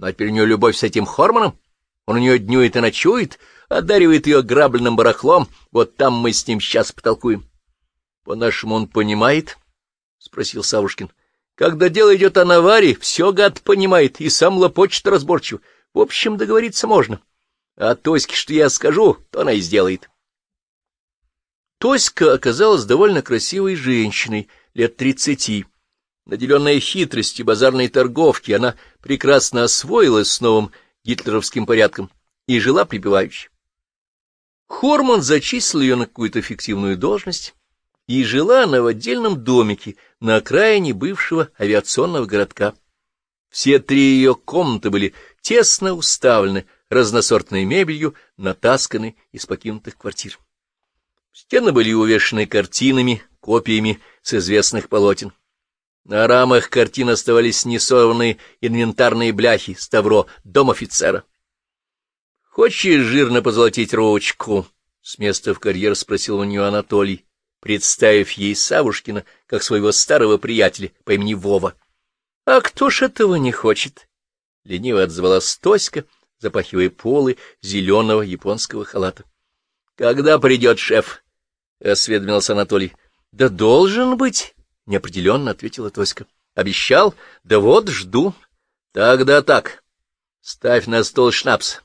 А теперь у нее любовь с этим Хорманом. Он у нее днюет и ночует, одаривает ее грабленным барахлом. Вот там мы с ним сейчас потолкуем. — По-нашему он понимает? — спросил Савушкин. — Когда дело идет о наваре, все гад понимает, и сам лопочет разборчиво. В общем, договориться можно. А Тоське, что я скажу, то она и сделает. Тоська оказалась довольно красивой женщиной, лет тридцати. Наделенная хитростью базарной торговки, она прекрасно освоилась с новым гитлеровским порядком и жила припевающе. Хорман зачислил ее на какую-то фиктивную должность, и жила она в отдельном домике на окраине бывшего авиационного городка. Все три ее комнаты были тесно уставлены разносортной мебелью, натасканы из покинутых квартир. Стены были увешаны картинами, копиями с известных полотен. На рамах картин оставались несорванные инвентарные бляхи с тавро дом офицера. — Хочешь жирно позолотить ручку? — с места в карьер спросил у нее Анатолий, представив ей Савушкина как своего старого приятеля по имени Вова. — А кто ж этого не хочет? — лениво отзвалась Тоська, запахивая полы зеленого японского халата. — Когда придет шеф? — осведомился Анатолий. — Да должен быть. — неопределенно ответила Тоська. — Обещал? Да вот, жду. — Тогда так. Ставь на стол шнапс.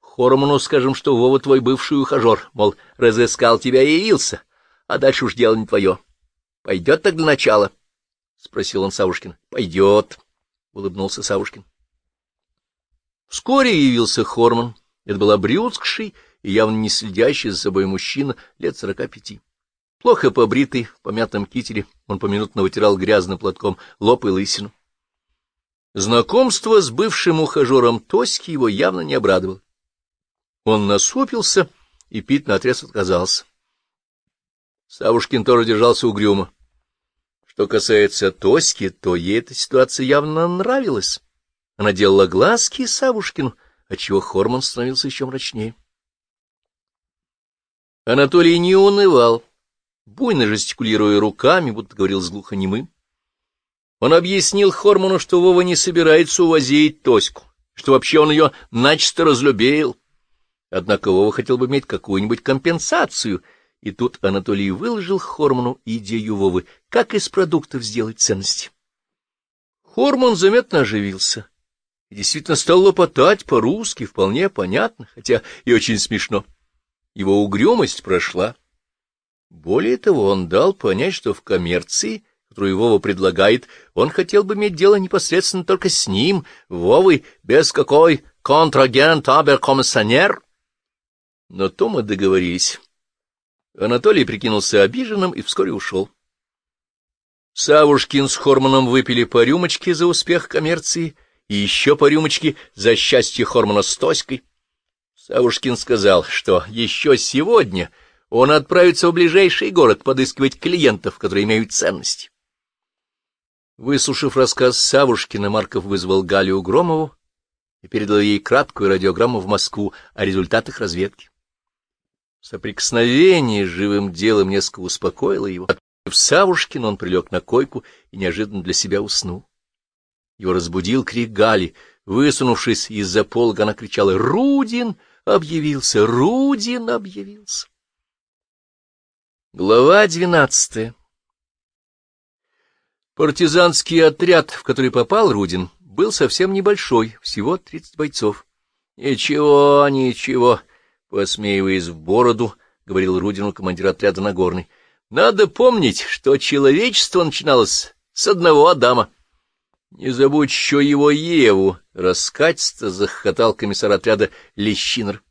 Хорману скажем, что Вова твой бывший ухажер, мол, разыскал тебя и явился, а дальше уж дело не твое. Пойдет так для начала? — спросил он Савушкин. — Пойдет, — улыбнулся Савушкин. Вскоре явился Хорман. Это был обрюзгший и явно не следящий за собой мужчина лет сорока пяти. Плохо побритый, в помятом кителе, он поминутно вытирал грязным платком лоб и лысину. Знакомство с бывшим ухажером Тоськи его явно не обрадовало. Он насупился и пить наотрез отказался. Савушкин тоже держался угрюмо. Что касается Тоськи, то ей эта ситуация явно нравилась. Она делала глазки Савушкину, отчего Хорман становился еще мрачнее. Анатолий не унывал буйно жестикулируя руками, будто говорил с глухонемым. Он объяснил Хорману, что Вова не собирается увозить Тоську, что вообще он ее начисто разлюбил. Однако Вова хотел бы иметь какую-нибудь компенсацию, и тут Анатолий выложил Хорману идею Вовы, как из продуктов сделать ценности. Хорман заметно оживился и действительно стал лопотать по-русски, вполне понятно, хотя и очень смешно. Его угрюмость прошла. Более того, он дал понять, что в коммерции, которую Вова предлагает, он хотел бы иметь дело непосредственно только с ним, Вовой, без какой контрагент аберкомиссионер. Но то мы договорились. Анатолий прикинулся обиженным и вскоре ушел. Савушкин с Хорманом выпили по рюмочке за успех коммерции и еще по рюмочке за счастье Хормана с Тоськой. Савушкин сказал, что еще сегодня он отправится в ближайший город подыскивать клиентов, которые имеют ценность. Выслушав рассказ Савушкина, Марков вызвал Галю Громову и передал ей краткую радиограмму в Москву о результатах разведки. Соприкосновение с живым делом несколько успокоило его. В Савушкин он прилег на койку и неожиданно для себя уснул. Его разбудил крик Гали. Высунувшись из-за полга, она кричала «Рудин объявился! Рудин объявился!» Глава двенадцатая Партизанский отряд, в который попал Рудин, был совсем небольшой, всего тридцать бойцов. — Ничего, ничего, — посмеиваясь в бороду, — говорил Рудину командир отряда Нагорный. — Надо помнить, что человечество начиналось с одного Адама. — Не забудь еще его Еву, — раскатисто захохотал комиссар отряда Лещинер.